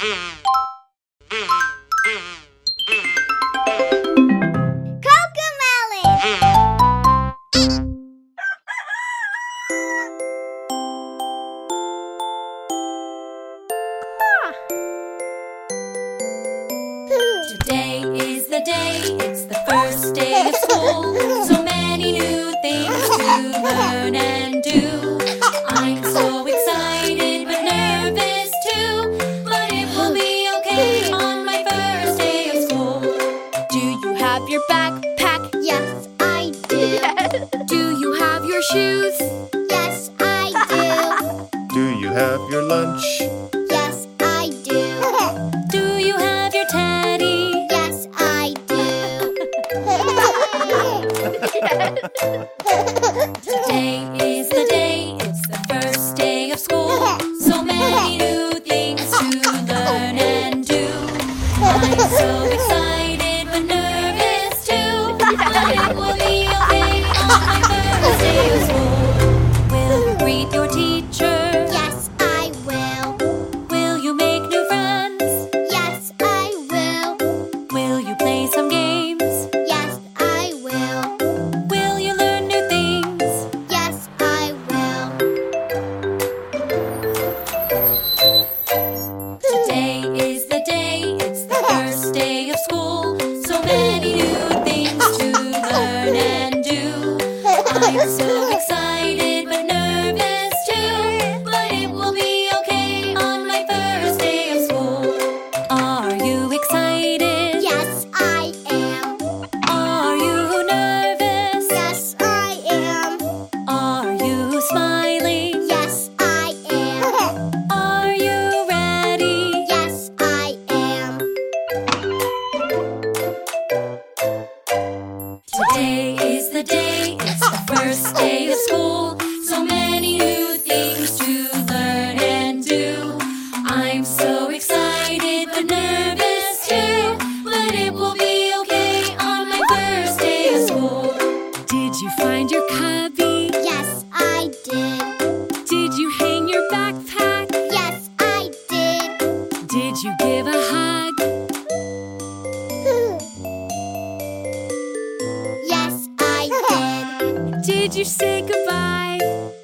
Today is the day, it's the first day of school. So many new things to learn and Today is the day. Today is the day, it's the first day of school. So many new things to learn and do. I'm so excited but nervous too. But it will be okay on my first day of school. Did you find your cubby? Yes, I did. did you say goodbye?